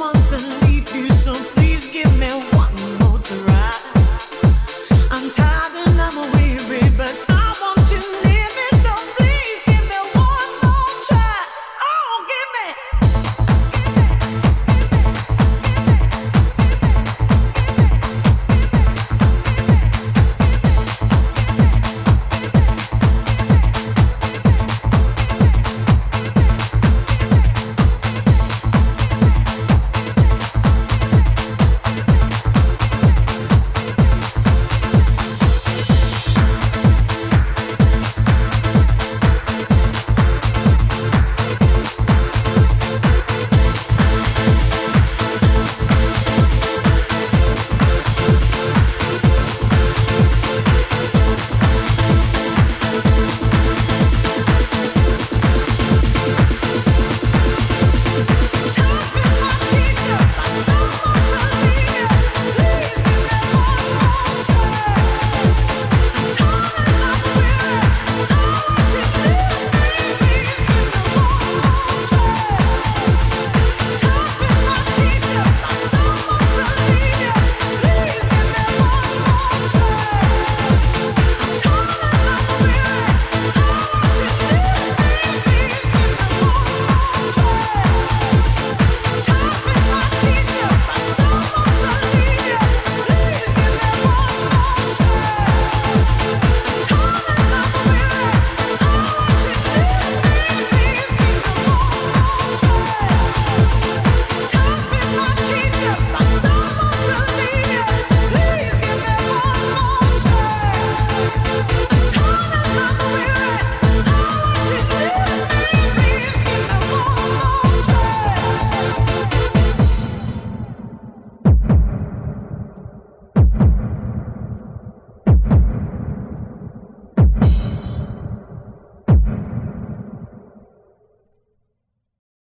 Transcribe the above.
want to leave you, so please give me.